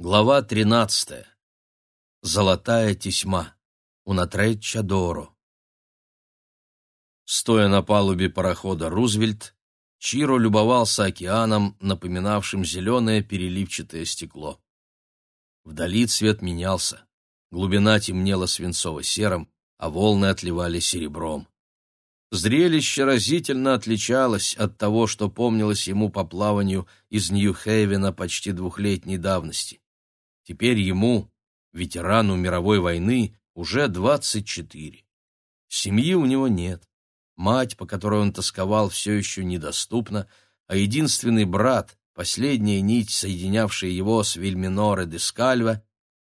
Глава 13. Золотая тесьма. Унатреччадоро. Стоя на палубе парохода «Рузвельт», Чиро любовался океаном, напоминавшим зеленое переливчатое стекло. Вдали цвет менялся. Глубина темнела свинцово-серым, а волны отливали серебром. Зрелище разительно отличалось от того, что помнилось ему по плаванию из Нью-Хейвена почти двухлетней давности. Теперь ему, ветерану мировой войны, уже 24. Семьи у него нет. Мать, по которой он тосковал, все еще недоступна, а единственный брат, последняя нить, соединявшая его с Вильминоре де Скальва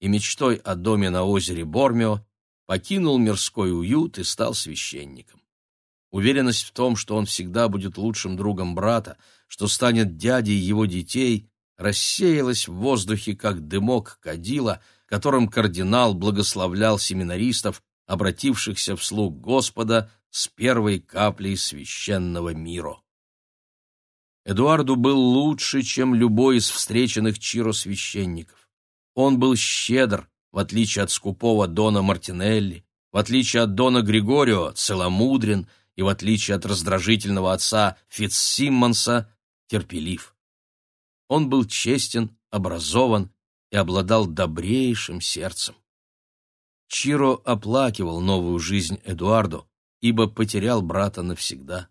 и мечтой о доме на озере Бормио, покинул мирской уют и стал священником. Уверенность в том, что он всегда будет лучшим другом брата, что станет дядей его детей, рассеялась в воздухе, как дымок кадила, которым кардинал благословлял семинаристов, обратившихся вслух Господа с первой каплей священного мира. Эдуарду был лучше, чем любой из встреченных Чиро священников. Он был щедр, в отличие от скупого Дона Мартинелли, в отличие от Дона Григорио, целомудрен — и, в отличие от раздражительного отца Фитцсиммонса, терпелив. Он был честен, образован и обладал добрейшим сердцем. Чиро оплакивал новую жизнь Эдуарду, ибо потерял брата навсегда.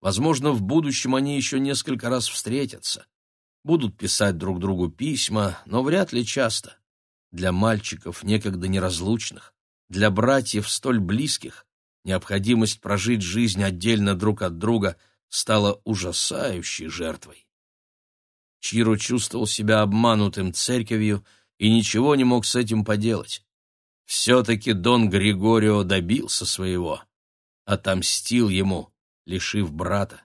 Возможно, в будущем они еще несколько раз встретятся. Будут писать друг другу письма, но вряд ли часто. Для мальчиков, некогда неразлучных, для братьев столь близких, необходимость прожить жизнь отдельно друг от друга стала ужасающей жертвой. Чиро чувствовал себя обманутым церковью и ничего не мог с этим поделать. Все-таки Дон Григорио добился своего, отомстил ему, лишив брата.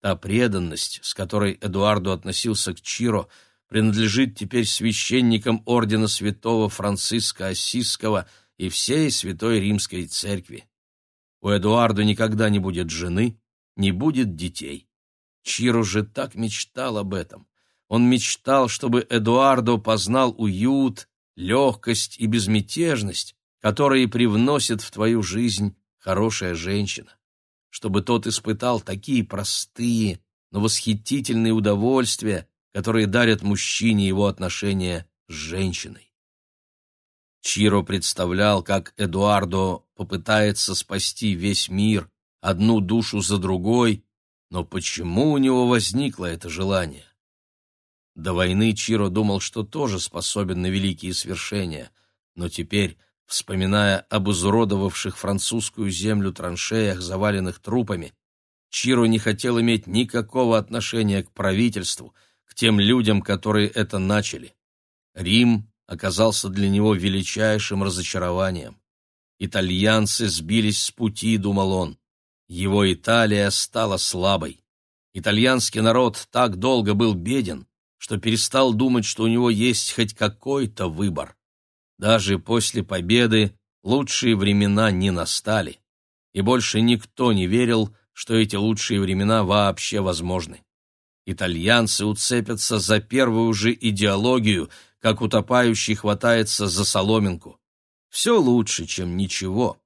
Та преданность, с которой Эдуарду относился к Чиро, принадлежит теперь священникам ордена святого Франциска Осиского – и всей Святой Римской Церкви. У Эдуарда никогда не будет жены, не будет детей. Чиро же так мечтал об этом. Он мечтал, чтобы Эдуардо познал уют, легкость и безмятежность, которые привносит в твою жизнь хорошая женщина. Чтобы тот испытал такие простые, но восхитительные удовольствия, которые дарят мужчине его отношения с женщиной. Чиро представлял, как Эдуардо попытается спасти весь мир, одну душу за другой, но почему у него возникло это желание? До войны Чиро думал, что тоже способен на великие свершения, но теперь, вспоминая об изуродовавших французскую землю траншеях, заваленных трупами, Чиро не хотел иметь никакого отношения к правительству, к тем людям, которые это начали. Рим оказался для него величайшим разочарованием. Итальянцы сбились с пути, думал он. Его Италия стала слабой. Итальянский народ так долго был беден, что перестал думать, что у него есть хоть какой-то выбор. Даже после победы лучшие времена не настали, и больше никто не верил, что эти лучшие времена вообще возможны. Итальянцы уцепятся за первую же идеологию, как утопающий хватается за соломинку. Все лучше, чем ничего.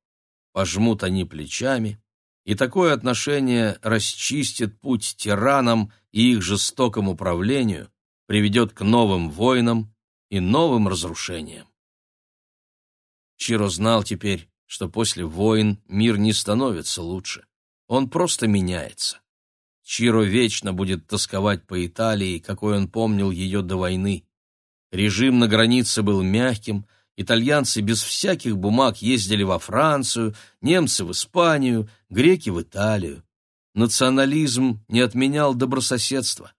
Пожмут они плечами, и такое отношение расчистит путь тиранам и их жестокому правлению, приведет к новым войнам и новым разрушениям. Чиро знал теперь, что после войн мир не становится лучше, он просто меняется. Чиро вечно будет тосковать по Италии, какой он помнил ее до войны. Режим на границе был мягким, итальянцы без всяких бумаг ездили во Францию, немцы в Испанию, греки в Италию. Национализм не отменял добрососедства.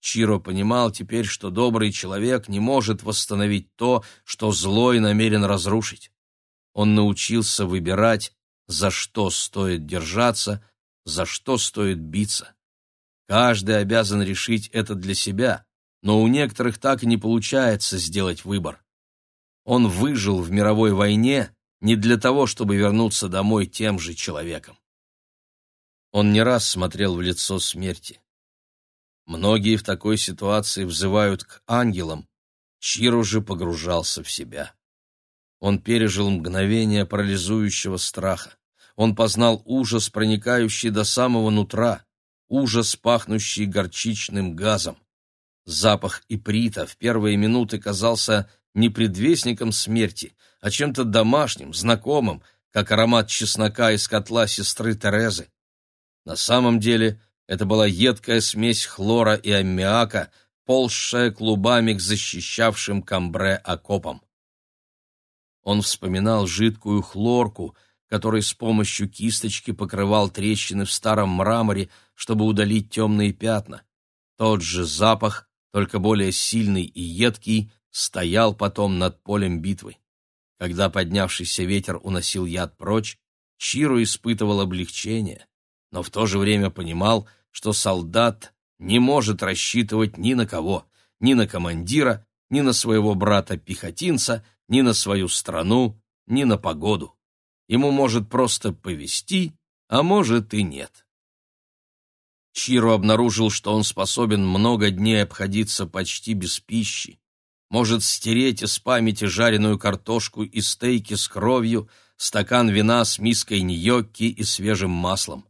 Чиро понимал теперь, что добрый человек не может восстановить то, что злой намерен разрушить. Он научился выбирать, за что стоит держаться, за что стоит биться. Каждый обязан решить это для себя, но у некоторых так и не получается сделать выбор. Он выжил в мировой войне не для того, чтобы вернуться домой тем же человеком. Он не раз смотрел в лицо смерти. Многие в такой ситуации взывают к ангелам, Чиро же погружался в себя. Он пережил мгновение парализующего страха. Он познал ужас, проникающий до самого нутра, ужас, пахнущий горчичным газом. Запах иприта в первые минуты казался не предвестником смерти, а чем-то домашним, знакомым, как аромат чеснока из котла сестры Терезы. На самом деле это была едкая смесь хлора и аммиака, ползшая клубами к защищавшим камбре окопам. Он вспоминал жидкую хлорку, который с помощью кисточки покрывал трещины в старом мраморе, чтобы удалить темные пятна. Тот же запах, только более сильный и едкий, стоял потом над полем битвы. Когда поднявшийся ветер уносил яд прочь, Чиру испытывал облегчение, но в то же время понимал, что солдат не может рассчитывать ни на кого, ни на командира, ни на своего брата-пехотинца, ни на свою страну, ни на погоду. Ему может просто повести, а может и нет. Чиро обнаружил, что он способен много дней обходиться почти без пищи, может стереть из памяти жареную картошку и стейки с кровью, стакан вина с миской ньокки и свежим маслом.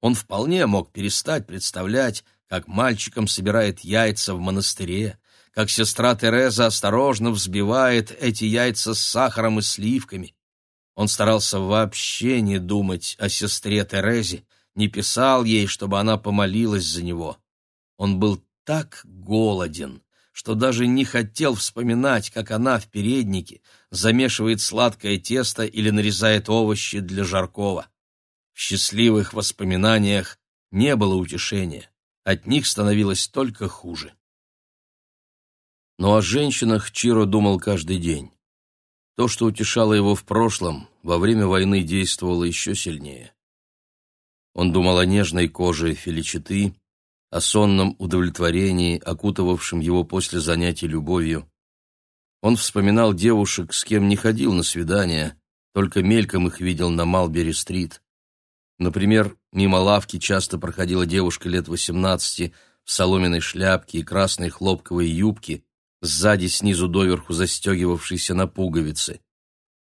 Он вполне мог перестать представлять, как мальчиком собирает яйца в монастыре, как сестра Тереза осторожно взбивает эти яйца с сахаром и сливками. Он старался вообще не думать о сестре Терезе, не писал ей, чтобы она помолилась за него. Он был так голоден, что даже не хотел вспоминать, как она в переднике замешивает сладкое тесто или нарезает овощи для жаркого. В счастливых воспоминаниях не было утешения, от них становилось только хуже. Но о женщинах Чиро думал каждый день. То, что утешало его в прошлом, во время войны действовало еще сильнее. Он думал о нежной коже Феличиты, о сонном удовлетворении, окутывавшем его после занятий любовью. Он вспоминал девушек, с кем не ходил на свидания, только мельком их видел на Малбери-стрит. Например, мимо лавки часто проходила девушка лет восемнадцати в соломенной шляпке и красной хлопковой юбке, сзади снизу доверху застегивавшейся на пуговицы.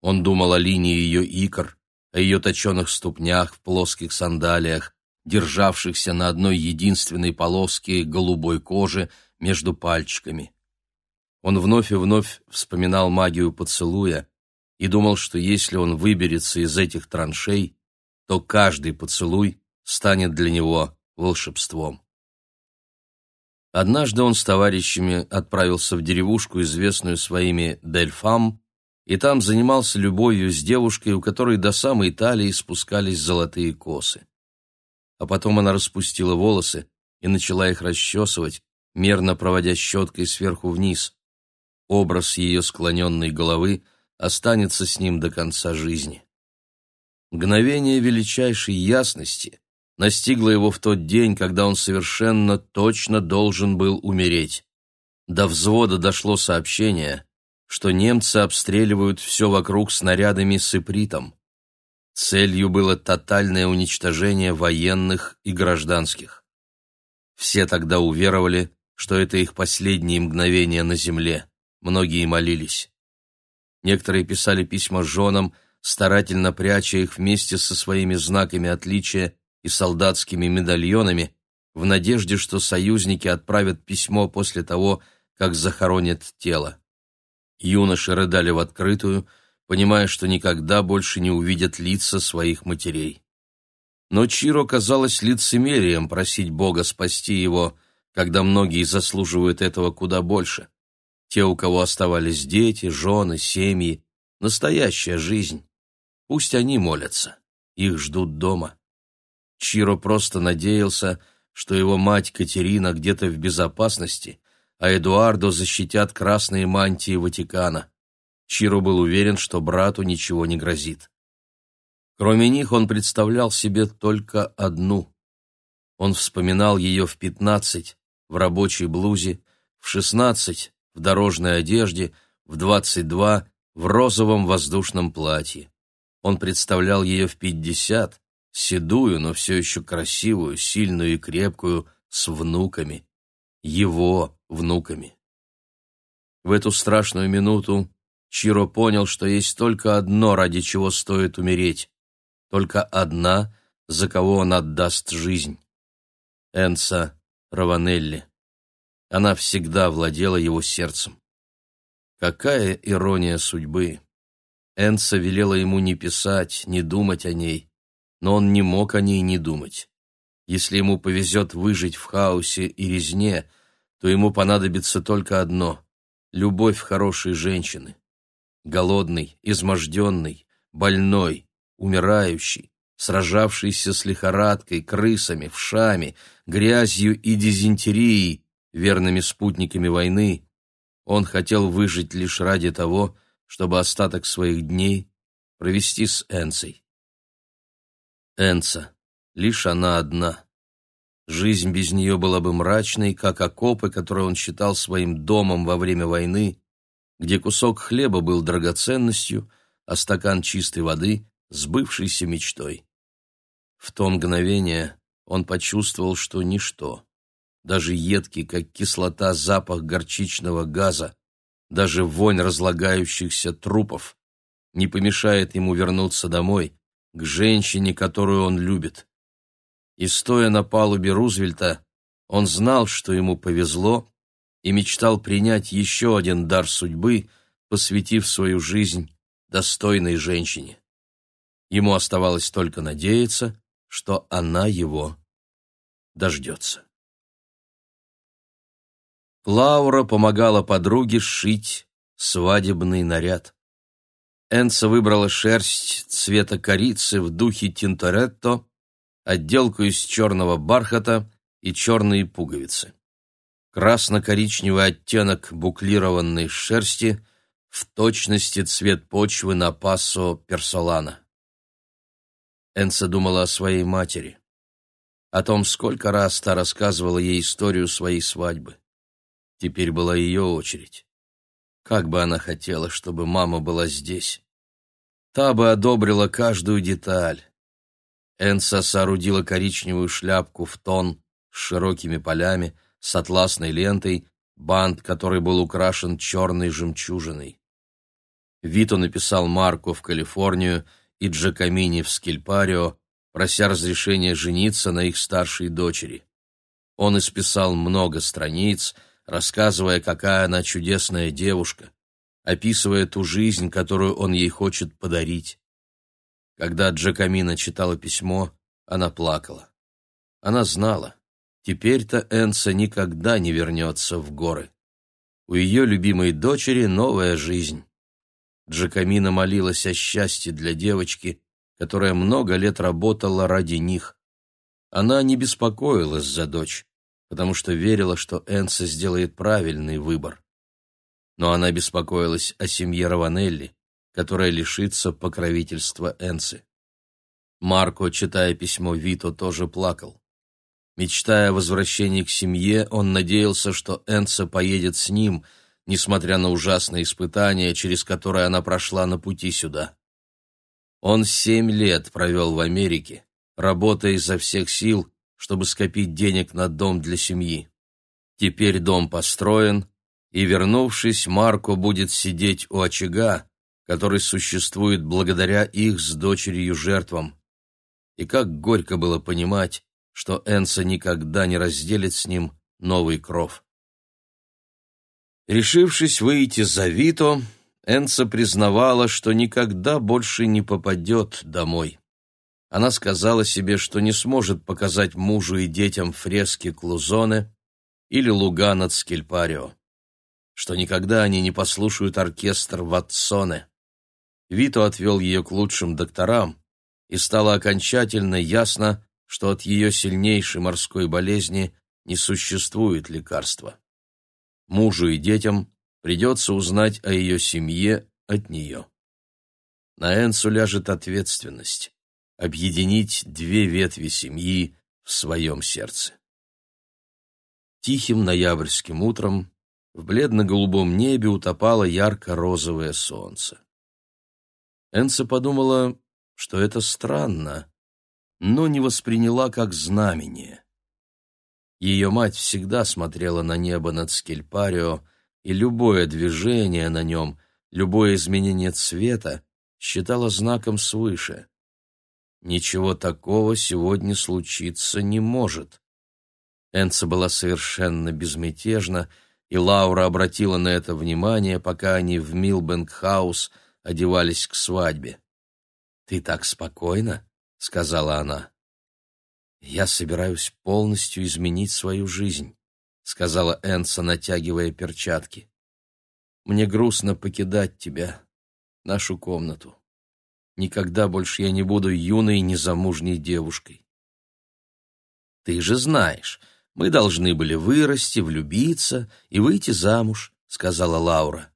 Он думал о линии ее икр, о ее точеных ступнях в плоских сандалиях, державшихся на одной единственной полоске голубой кожи между пальчиками. Он вновь и вновь вспоминал магию поцелуя и думал, что если он выберется из этих траншей, то каждый поцелуй станет для него волшебством. Однажды он с товарищами отправился в деревушку, известную своими Дельфам, и там занимался любовью с девушкой, у которой до самой талии спускались золотые косы. А потом она распустила волосы и начала их расчесывать, мерно проводя щеткой сверху вниз. Образ ее склоненной головы останется с ним до конца жизни. Мгновение величайшей ясности настигло его в тот день, когда он совершенно точно должен был умереть. До взвода дошло сообщение, что немцы обстреливают все вокруг снарядами с ипритом. Целью было тотальное уничтожение военных и гражданских. Все тогда уверовали, что это их последние мгновения на земле. Многие молились. Некоторые писали письма женам, старательно пряча их вместе со своими знаками отличия и солдатскими медальонами, в надежде, что союзники отправят письмо после того, как захоронят тело. Юноши рыдали в открытую, понимая, что никогда больше не увидят лица своих матерей. Но Чиро казалось лицемерием просить Бога спасти его, когда многие заслуживают этого куда больше. Те, у кого оставались дети, жены, семьи, настоящая жизнь. Пусть они молятся, их ждут дома. Чиро просто надеялся, что его мать Катерина где-то в безопасности, а Эдуардо защитят красные мантии Ватикана. Чиро был уверен, что брату ничего не грозит. Кроме них он представлял себе только одну. Он вспоминал ее в пятнадцать в рабочей блузе, в шестнадцать в дорожной одежде, в двадцать два в розовом воздушном платье. Он представлял ее в пятьдесят, седую, но все еще красивую, сильную и крепкую, с внуками. Его внуками. В эту страшную минуту Чиро понял, что есть только одно, ради чего стоит умереть, только одна, за кого он отдаст жизнь. Энса Раванелли. Она всегда владела его сердцем. Какая ирония судьбы! Энса велела ему не писать, не думать о ней, но он не мог о ней не думать. Если ему повезет выжить в хаосе и резне, то ему понадобится только одно — любовь хорошей женщины. Голодный, изможденный, больной, умирающий, сражавшийся с лихорадкой, крысами, вшами, грязью и дизентерией, верными спутниками войны, он хотел выжить лишь ради того, чтобы остаток своих дней провести с Энцей. Энца, лишь она одна. Жизнь без нее была бы мрачной, как окопы, которые он считал своим домом во время войны, где кусок хлеба был драгоценностью, а стакан чистой воды — сбывшейся мечтой. В то мгновение он почувствовал, что ничто, даже едкий, как кислота, запах горчичного газа, даже вонь разлагающихся трупов, не помешает ему вернуться домой, к женщине, которую он любит и, стоя на палубе Рузвельта, он знал, что ему повезло, и мечтал принять еще один дар судьбы, посвятив свою жизнь достойной женщине. Ему оставалось только надеяться, что она его дождется. Лаура помогала подруге сшить свадебный наряд. Энса выбрала шерсть цвета корицы в духе Тинторетто отделку из черного бархата и черные пуговицы. Красно-коричневый оттенок буклированной шерсти в точности цвет почвы на пассо персолана. Энса думала о своей матери, о том, сколько раз та рассказывала ей историю своей свадьбы. Теперь была ее очередь. Как бы она хотела, чтобы мама была здесь. Та бы одобрила каждую деталь, Энса соорудила коричневую шляпку в тон с широкими полями, с атласной лентой, бант, который был украшен черной жемчужиной. Вито написал Марку в Калифорнию и Джакамини в Скильпарио, прося разрешения жениться на их старшей дочери. Он исписал много страниц, рассказывая, какая она чудесная девушка, описывая ту жизнь, которую он ей хочет подарить. Когда Джакамина читала письмо, она плакала. Она знала, теперь-то Энса никогда не вернется в горы. У ее любимой дочери новая жизнь. Джакамина молилась о счастье для девочки, которая много лет работала ради них. Она не беспокоилась за дочь, потому что верила, что Энса сделает правильный выбор. Но она беспокоилась о семье Раванелли, которая лишится покровительства Энцы. Марко, читая письмо Вито, тоже плакал. Мечтая о возвращении к семье, он надеялся, что Энца поедет с ним, несмотря на ужасные испытания, через которые она прошла на пути сюда. Он семь лет провел в Америке, работая изо всех сил, чтобы скопить денег на дом для семьи. Теперь дом построен, и, вернувшись, Марко будет сидеть у очага, который существует благодаря их с дочерью жертвам. И как горько было понимать, что Энса никогда не разделит с ним новый кров. Решившись выйти за Вито, Энса признавала, что никогда больше не попадет домой. Она сказала себе, что не сможет показать мужу и детям фрески Клузоне или луга над Скельпарио, что никогда они не послушают оркестр Ватсоне. Вито отвел ее к лучшим докторам, и стало окончательно ясно, что от ее сильнейшей морской болезни не существует лекарства. Мужу и детям придется узнать о ее семье от нее. На Энсу ляжет ответственность объединить две ветви семьи в своем сердце. Тихим ноябрьским утром в бледно-голубом небе утопало ярко-розовое солнце. Энца подумала, что это странно, но не восприняла как знамение. Ее мать всегда смотрела на небо над Скильпарио, и любое движение на нем, любое изменение цвета считала знаком свыше. Ничего такого сегодня случиться не может. Энца была совершенно безмятежна, и Лаура обратила на это внимание, пока они в Милбенк-хаус одевались к свадьбе. «Ты так спокойна?» — сказала она. «Я собираюсь полностью изменить свою жизнь», — сказала Энса, натягивая перчатки. «Мне грустно покидать тебя, нашу комнату. Никогда больше я не буду юной незамужней девушкой». «Ты же знаешь, мы должны были вырасти, влюбиться и выйти замуж», — сказала Лаура.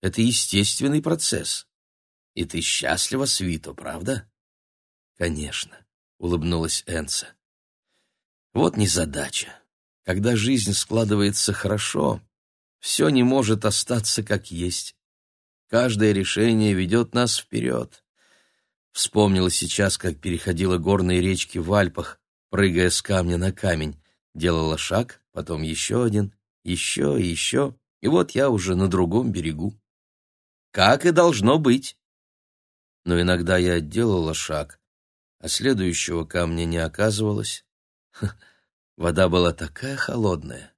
«Это естественный процесс. И ты счастлива с Вито, правда?» «Конечно», — улыбнулась Энса. Вот незадача. Когда жизнь складывается хорошо, все не может остаться как есть. Каждое решение ведет нас вперед. Вспомнила сейчас, как переходила горные речки в Альпах, прыгая с камня на камень. Делала шаг, потом еще один, еще и еще, и вот я уже на другом берегу. Как и должно быть. Но иногда я делала шаг, а следующего камня не оказывалось. Вода была такая холодная.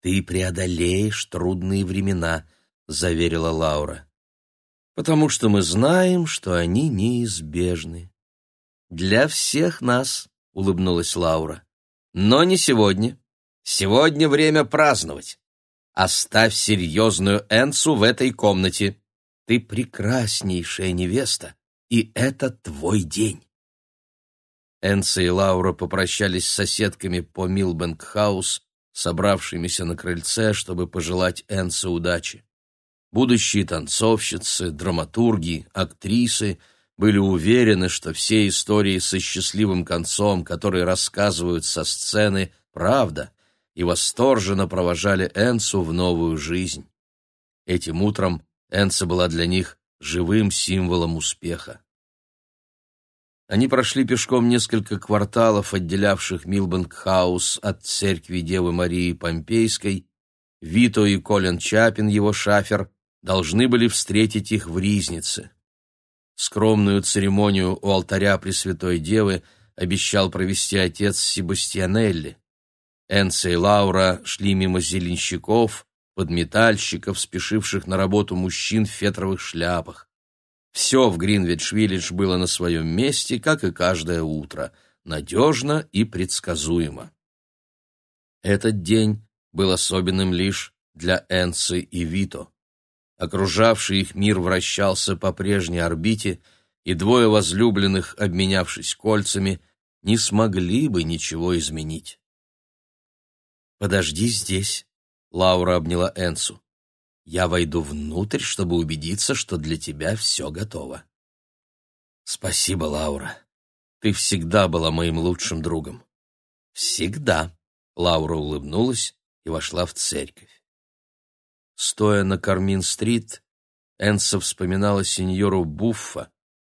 «Ты преодолеешь трудные времена», — заверила Лаура. «Потому что мы знаем, что они неизбежны». «Для всех нас», — улыбнулась Лаура. «Но не сегодня. Сегодня время праздновать. Оставь серьезную Энцу в этой комнате. Ты прекраснейшая невеста, и это твой день». Энца и Лаура попрощались с соседками по Милбэнк-хаус, собравшимися на крыльце, чтобы пожелать Энце удачи. Будущие танцовщицы, драматурги, актрисы были уверены, что все истории со счастливым концом, которые рассказывают со сцены, правда, и восторженно провожали Энцу в новую жизнь. Этим утром Энца была для них живым символом успеха. Они прошли пешком несколько кварталов, отделявших Милбанк-хаус от церкви Девы Марии Помпейской. Вито и Колин Чапин, его шафер, должны были встретить их в Ризнице. Скромную церемонию у алтаря Пресвятой Девы обещал провести отец Себастьянелли. Энце и Лаура шли мимо зеленщиков, подметальщиков, спешивших на работу мужчин в фетровых шляпах. Все в Гринвич-Виллидж было на своем месте, как и каждое утро, надежно и предсказуемо. Этот день был особенным лишь для Энсы и Вито. Окружавший их мир вращался по прежней орбите, и двое возлюбленных, обменявшись кольцами, не смогли бы ничего изменить. «Подожди здесь», — Лаура обняла Энсу. Я войду внутрь, чтобы убедиться, что для тебя все готово. Спасибо, Лаура. Ты всегда была моим лучшим другом. Всегда. Лаура улыбнулась и вошла в церковь. Стоя на Кармин-стрит, Энса вспоминала сеньору Буффа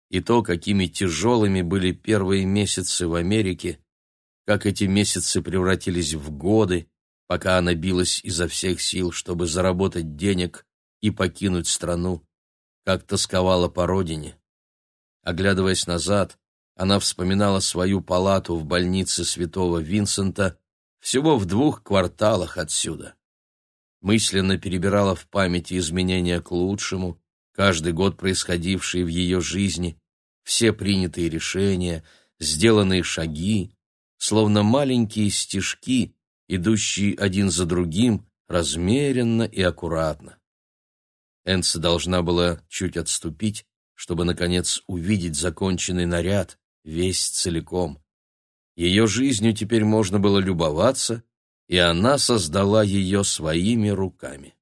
и то, какими тяжелыми были первые месяцы в Америке, как эти месяцы превратились в годы, пока она билась изо всех сил, чтобы заработать денег и покинуть страну, как тосковала по родине. Оглядываясь назад, она вспоминала свою палату в больнице святого Винсента всего в двух кварталах отсюда. Мысленно перебирала в памяти изменения к лучшему, каждый год происходившие в ее жизни, все принятые решения, сделанные шаги, словно маленькие стежки, идущие один за другим, размеренно и аккуратно. Энса должна была чуть отступить, чтобы, наконец, увидеть законченный наряд, весь целиком. Ее жизнью теперь можно было любоваться, и она создала ее своими руками.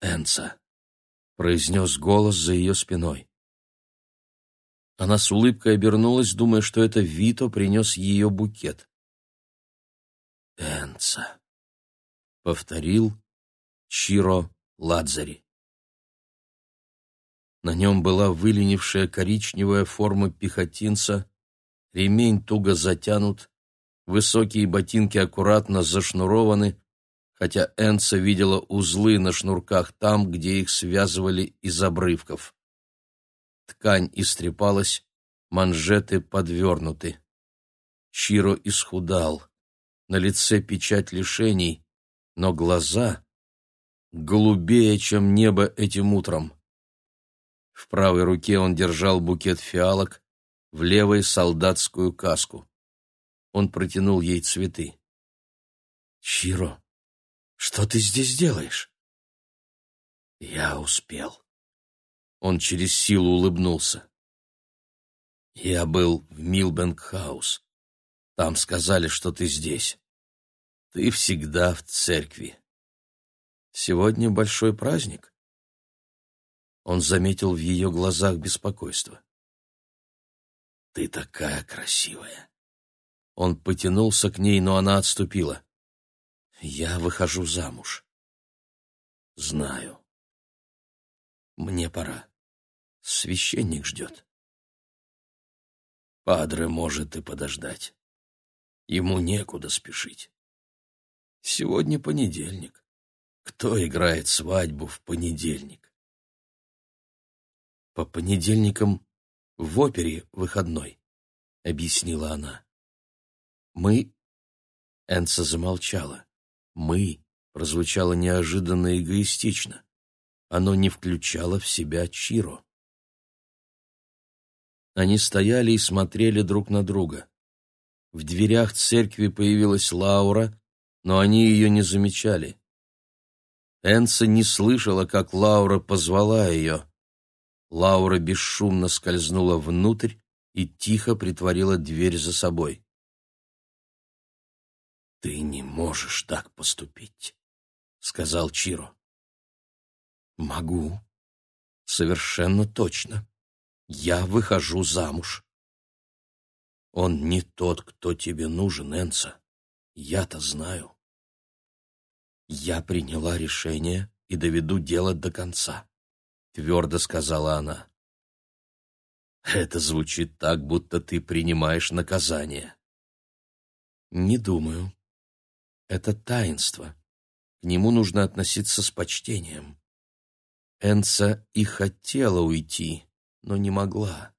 «Энса», — произнес голос за ее спиной. Она с улыбкой обернулась, думая, что это Вито принес ее букет. Энца, повторил Чиро Ладзари. На нем была выленившая коричневая форма пехотинца, ремень туго затянут, высокие ботинки аккуратно зашнурованы, хотя Энца видела узлы на шнурках там, где их связывали из обрывков. Ткань истрепалась, манжеты подвернуты. Чиро исхудал, на лице печать лишений, но глаза голубее, чем небо этим утром. В правой руке он держал букет фиалок, в левой — солдатскую каску. Он протянул ей цветы. «Чиро, что ты здесь делаешь?» «Я успел». Он через силу улыбнулся. «Я был в Милбенк-хаус. Там сказали, что ты здесь. Ты всегда в церкви. Сегодня большой праздник». Он заметил в ее глазах беспокойство. «Ты такая красивая!» Он потянулся к ней, но она отступила. «Я выхожу замуж». «Знаю. Мне пора. Священник ждет». «Падре может и подождать. Ему некуда спешить. Сегодня понедельник. Кто играет свадьбу в понедельник?» «По понедельникам в опере выходной», — объяснила она. «Мы...» Энса замолчала. «Мы» прозвучало неожиданно эгоистично. Оно не включало в себя Чиро. Они стояли и смотрели друг на друга. В дверях церкви появилась Лаура, но они ее не замечали. Энса не слышала, как Лаура позвала ее. Лаура бесшумно скользнула внутрь и тихо притворила дверь за собой. «Ты не можешь так поступить», — сказал Чиро. «Могу. Совершенно точно. Я выхожу замуж». «Он не тот, кто тебе нужен, Энса. Я-то знаю». «Я приняла решение и доведу дело до конца», — твердо сказала она. «Это звучит так, будто ты принимаешь наказание». «Не думаю. Это таинство. К нему нужно относиться с почтением. Энца и хотела уйти, но не могла.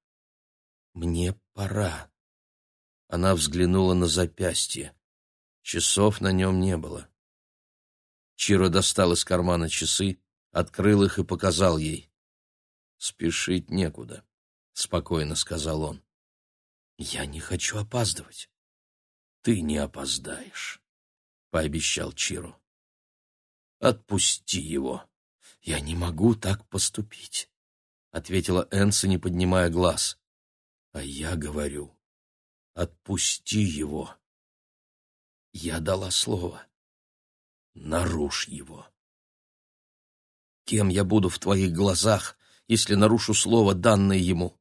Мне пора. Она взглянула на запястье. Часов на нем не было. Чиро достал из кармана часы, открыл их и показал ей. «Спешить некуда», — спокойно сказал он. «Я не хочу опаздывать». «Ты не опоздаешь» пообещал Чиро. Отпусти его. Я не могу так поступить, ответила Энса, не поднимая глаз. А я говорю, отпусти его. Я дала слово. Нарушь его. Кем я буду в твоих глазах, если нарушу слово, данное ему?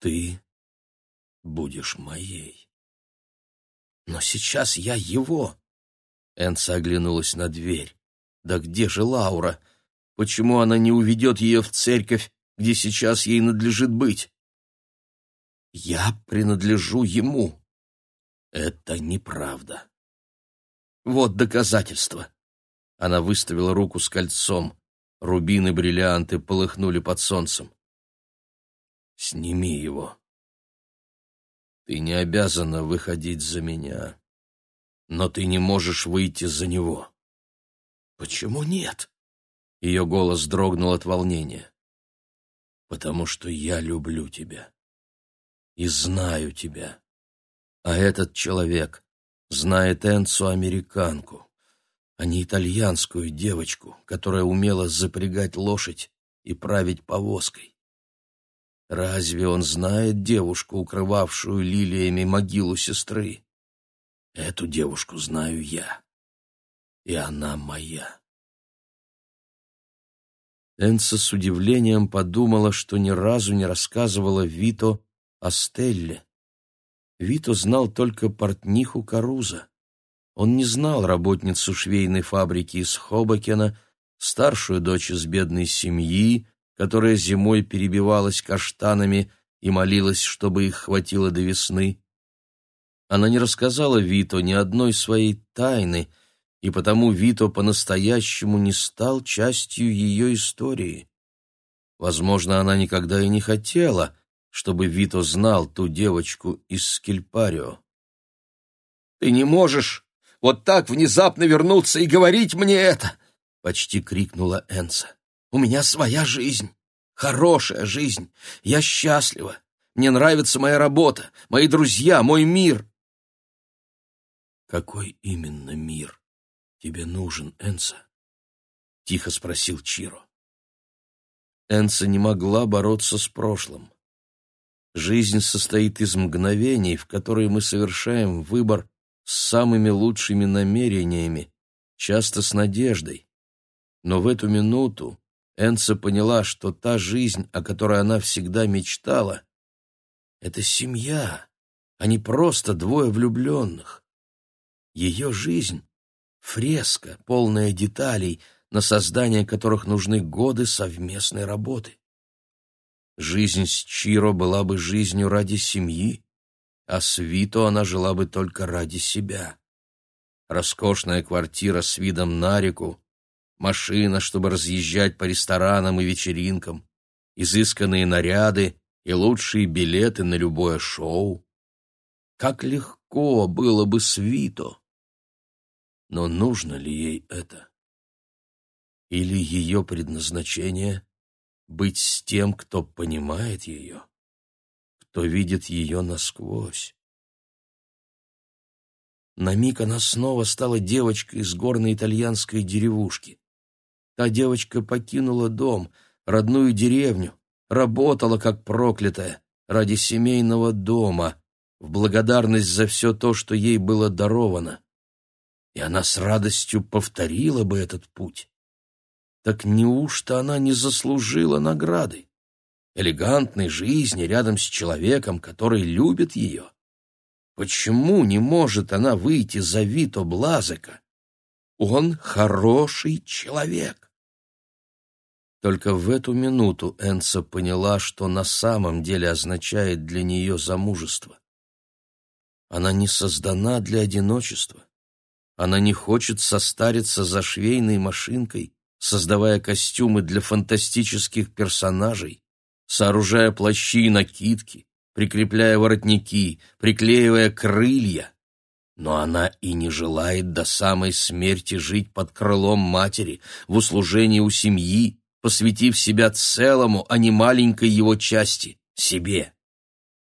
Ты будешь моей. Но сейчас я его. Энса оглянулась на дверь. «Да где же Лаура? Почему она не уведет ее в церковь, где сейчас ей надлежит быть?» «Я принадлежу ему». «Это неправда». «Вот доказательство». Она выставила руку с кольцом. Рубины-бриллианты полыхнули под солнцем. «Сними его». «Ты не обязана выходить за меня», но ты не можешь выйти за него. Почему нет? Ее голос дрогнул от волнения. Потому что я люблю тебя и знаю тебя. А этот человек знает Энцу американку, а не итальянскую девочку, которая умела запрягать лошадь и править повозкой. Разве он знает девушку, укрывавшую лилиями могилу сестры? Эту девушку знаю я, и она моя. Энса с удивлением подумала, что ни разу не рассказывала Вито о Стелле. Вито знал только портниху Каруза. Он не знал работницу швейной фабрики из Хобокена, старшую дочь из бедной семьи, которая зимой перебивалась каштанами и молилась, чтобы их хватило до весны. Она не рассказала Вито ни одной своей тайны, и потому Вито по-настоящему не стал частью ее истории. Возможно, она никогда и не хотела, чтобы Вито знал ту девочку из Скильпарио. «Ты не можешь вот так внезапно вернуться и говорить мне это!» — почти крикнула Энса. «У меня своя жизнь, хорошая жизнь. Я счастлива. Мне нравится моя работа, мои друзья, мой мир». «Какой именно мир тебе нужен, Энса?» — тихо спросил Чиро. Энса не могла бороться с прошлым. Жизнь состоит из мгновений, в которые мы совершаем выбор с самыми лучшими намерениями, часто с надеждой. Но в эту минуту Энса поняла, что та жизнь, о которой она всегда мечтала, — это семья, а не просто двое влюбленных. Ее жизнь — фреска, полная деталей — на создание которых нужны годы совместной работы. Жизнь с Чиро была бы жизнью ради семьи, а с Вито она жила бы только ради себя. Роскошная квартира с видом на реку, машина, чтобы разъезжать по ресторанам и вечеринкам, изысканные наряды и лучшие билеты на любое шоу. Как легко было бы с Вито! Но нужно ли ей это? Или ее предназначение — быть с тем, кто понимает ее, кто видит ее насквозь? На миг она снова стала девочкой из горной итальянской деревушки. Та девочка покинула дом, родную деревню, работала как проклятая ради семейного дома, в благодарность за все то, что ей было даровано. И она с радостью повторила бы этот путь. Так неужто она не заслужила награды? Элегантной жизни рядом с человеком, который любит ее? Почему не может она выйти за Вито Блазека? Он хороший человек. Только в эту минуту Энса поняла, что на самом деле означает для нее замужество. Она не создана для одиночества. Она не хочет состариться за швейной машинкой создавая костюмы для фантастических персонажей, сооружая плащи и накидки, прикрепляя воротники, приклеивая крылья. Но она и не желает до самой смерти жить под крылом матери, в услужении у семьи, посвятив себя целому, а не маленькой его части, себе.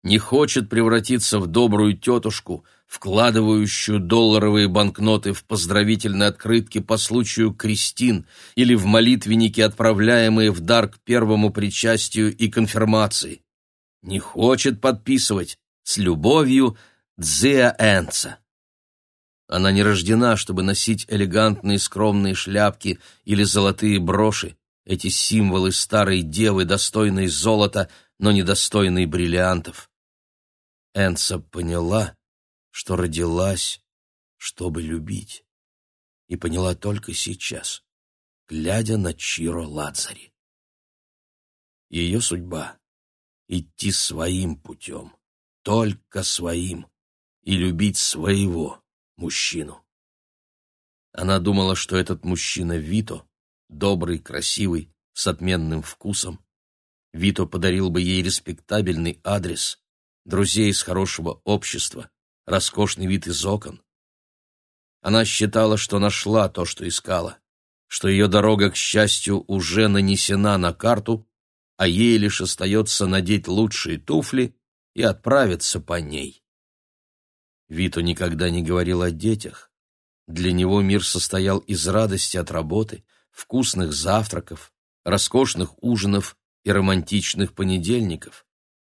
Не хочет превратиться в добрую тетушку, вкладывающую долларовые банкноты в поздравительные открытки по случаю крестин или в молитвенники, отправляемые в дар к первому причастию и конфирмации. Не хочет подписывать с любовью Дзеа Энца. Она не рождена, чтобы носить элегантные скромные шляпки или золотые броши, эти символы старой девы, достойной золота, но недостойной бриллиантов. Энца поняла, что родилась, чтобы любить, и поняла только сейчас, глядя на Чиро Лацари. Ее судьба — идти своим путем, только своим, и любить своего мужчину. Она думала, что этот мужчина Вито, добрый, красивый, с отменным вкусом, Вито подарил бы ей респектабельный адрес, друзей из хорошего общества, роскошный вид из окон. Она считала, что нашла то, что искала, что ее дорога к счастью уже нанесена на карту, а ей лишь остается надеть лучшие туфли и отправиться по ней. Вито никогда не говорил о детях. Для него мир состоял из радости от работы, вкусных завтраков, роскошных ужинов и романтичных понедельников.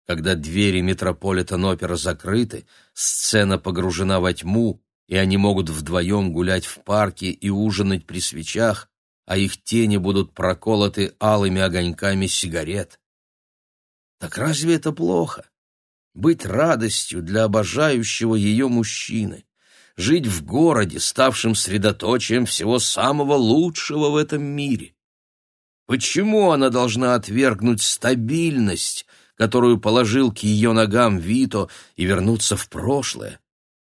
Когда двери Метрополитен-опера закрыты, сцена погружена во тьму, и они могут вдвоем гулять в парке и ужинать при свечах, а их тени будут проколоты алыми огоньками сигарет. Так разве это плохо? Быть радостью для обожающего ее мужчины, жить в городе, ставшем средоточием всего самого лучшего в этом мире. Почему она должна отвергнуть стабильность, которую положил к ее ногам Вито, и вернуться в прошлое,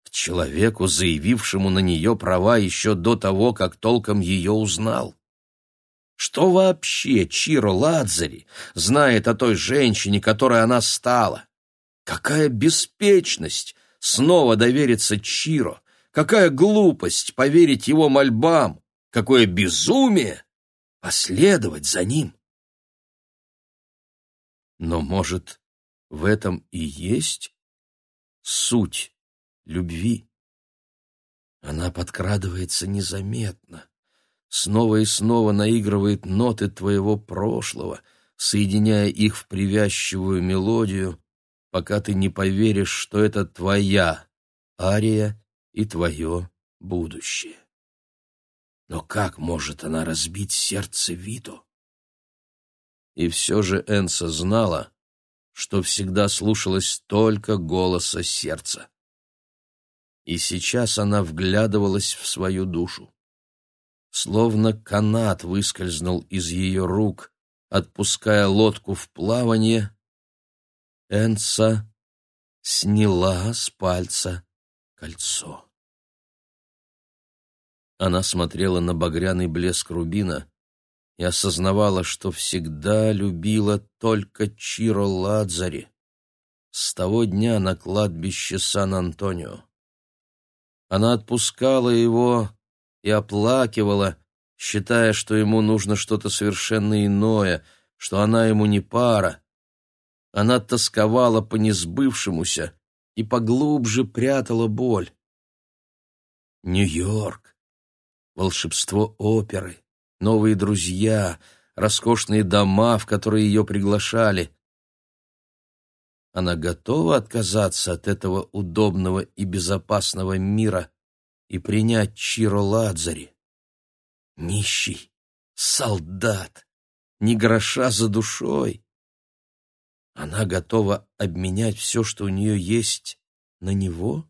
к человеку, заявившему на нее права еще до того, как толком ее узнал. Что вообще Чиро Ладзари знает о той женщине, которой она стала? Какая беспечность снова довериться Чиро! Какая глупость поверить его мольбам! Какое безумие последовать за ним! Но, может, в этом и есть суть любви? Она подкрадывается незаметно, снова и снова наигрывает ноты твоего прошлого, соединяя их в привязчивую мелодию, пока ты не поверишь, что это твоя ария и твое будущее. Но как может она разбить сердце Вито? И все же Энса знала, что всегда слушалась только голоса сердца. И сейчас она вглядывалась в свою душу. Словно канат выскользнул из ее рук, отпуская лодку в плавание, Энса сняла с пальца кольцо. Она смотрела на багряный блеск рубина и осознавала, что всегда любила только Чиро Ладзари с того дня на кладбище Сан-Антонио. Она отпускала его и оплакивала, считая, что ему нужно что-то совершенно иное, что она ему не пара. Она тосковала по несбывшемуся и поглубже прятала боль. Нью-Йорк, волшебство оперы, новые друзья, роскошные дома, в которые ее приглашали. Она готова отказаться от этого удобного и безопасного мира и принять Чиро Ладзари. Нищий, солдат, ни гроша за душой. Она готова обменять все, что у нее есть, на него?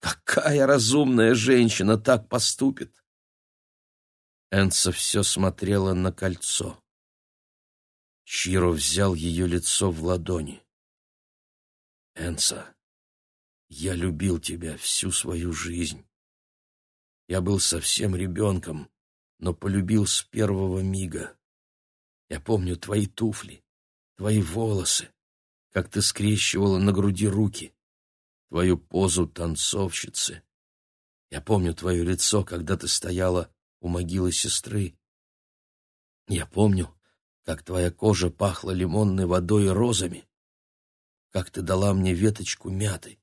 Какая разумная женщина так поступит? Энца все смотрела на кольцо. Чиро взял ее лицо в ладони. Энца, я любил тебя всю свою жизнь. Я был совсем ребенком, но полюбил с первого мига. Я помню твои туфли, твои волосы, как ты скрещивала на груди руки, твою позу танцовщицы. Я помню твое лицо, когда ты стояла у могилы сестры. Я помню, как твоя кожа пахла лимонной водой и розами, как ты дала мне веточку мяты.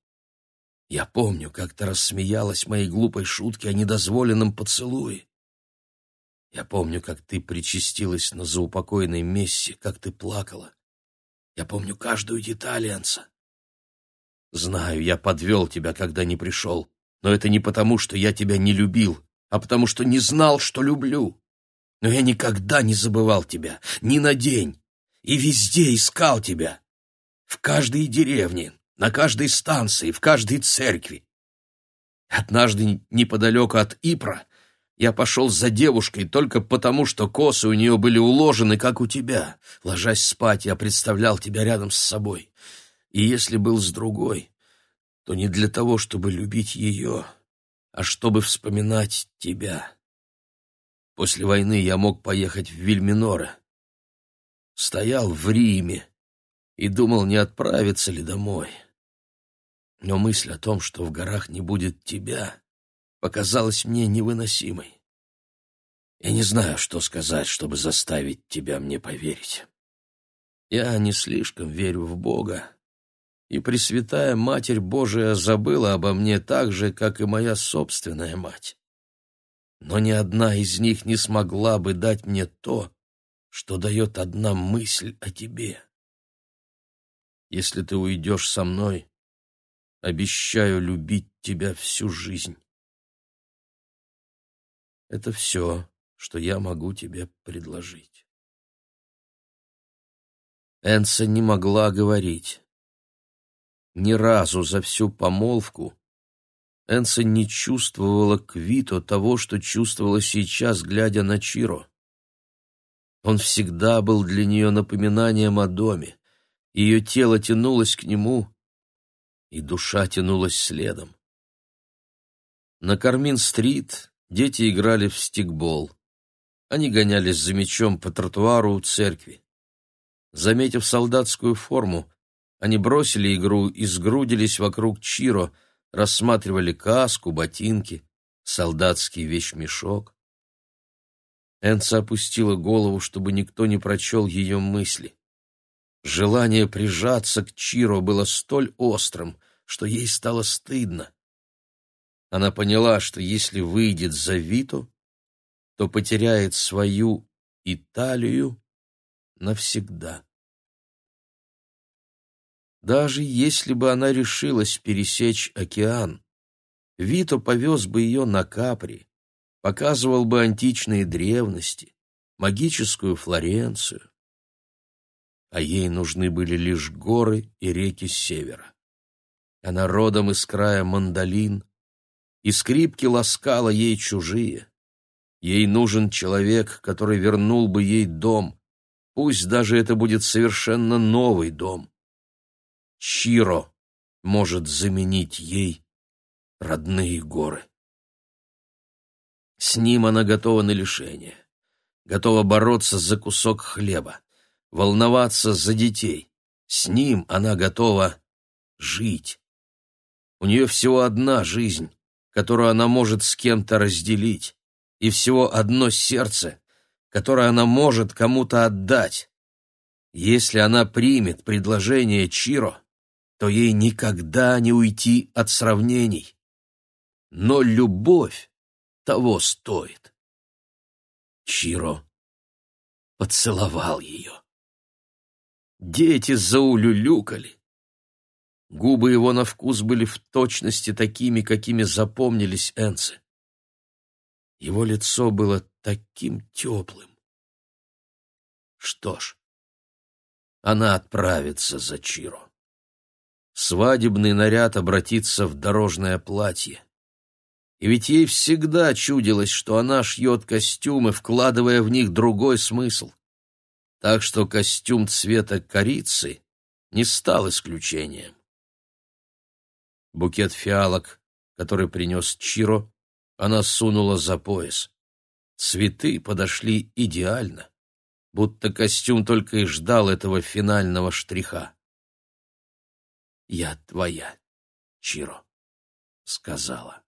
Я помню, как ты рассмеялась моей глупой шутке о недозволенном поцелуе. Я помню, как ты причастилась на заупокойной мессе, как ты плакала. Я помню каждую деталь, Энса. Знаю, я подвел тебя, когда не пришел, но это не потому, что я тебя не любил, а потому что не знал, что люблю. Но я никогда не забывал тебя, ни на день, и везде искал тебя. В каждой деревне, на каждой станции, в каждой церкви. Однажды неподалеку от Ипра я пошел за девушкой только потому, что косы у нее были уложены, как у тебя. Ложась спать, я представлял тебя рядом с собой. И если был с другой, то не для того, чтобы любить ее, а чтобы вспоминать тебя. После войны я мог поехать в Вильминоре. Стоял в Риме и думал, не отправиться ли домой. Но мысль о том, что в горах не будет тебя, показалась мне невыносимой. Я не знаю, что сказать, чтобы заставить тебя мне поверить. Я не слишком верю в Бога, и Пресвятая Матерь Божия забыла обо мне так же, как и моя собственная мать. Но ни одна из них не смогла бы дать мне то, что дает одна мысль о тебе. Если ты уйдешь со мной, обещаю любить тебя всю жизнь. Это все, что я могу тебе предложить. Энса не могла говорить. Ни разу за всю помолвку Энса не чувствовала к Вито того, что чувствовала сейчас, глядя на Чиро. Он всегда был для нее напоминанием о доме. Ее тело тянулось к нему, и душа тянулась следом. На Кармин-стрит дети играли в стикбол. Они гонялись за мячом по тротуару у церкви. Заметив солдатскую форму, они бросили игру и сгрудились вокруг Чиро, рассматривали каску, ботинки, солдатский вещмешок. Энца опустила голову, чтобы никто не прочел ее мысли. Желание прижаться к Чиро было столь острым, что ей стало стыдно. Она поняла, что если выйдет за Виту, то потеряет свою Италию навсегда. Даже если бы она решилась пересечь океан, Вито повез бы ее на Капри, показывал бы античные древности, магическую Флоренцию. А ей нужны были лишь горы и реки севера. Она родом из края мандолин, и скрипки ласкала ей чужие. Ей нужен человек, который вернул бы ей дом, пусть даже это будет совершенно новый дом. Чиро может заменить ей родные горы. С ним она готова на лишение, готова бороться за кусок хлеба, волноваться за детей. С ним она готова жить. У нее всего одна жизнь, которую она может с кем-то разделить, и всего одно сердце, которое она может кому-то отдать. Если она примет предложение Чиро, то ей никогда не уйти от сравнений. Но любовь того стоит. Чиро поцеловал ее. Дети заулюлюкали. Губы его на вкус были в точности такими, какими запомнились Энцы. Его лицо было таким теплым. Что ж, она отправится за Чиро. Свадебный наряд обратится в дорожное платье. И ведь ей всегда чудилось, что она шьет костюмы, вкладывая в них другой смысл. Так что костюм цвета корицы не стал исключением. Букет фиалок, который принес Чиро, она сунула за пояс. Цветы подошли идеально, будто костюм только и ждал этого финального штриха. «Я твоя, Чиро», — сказала.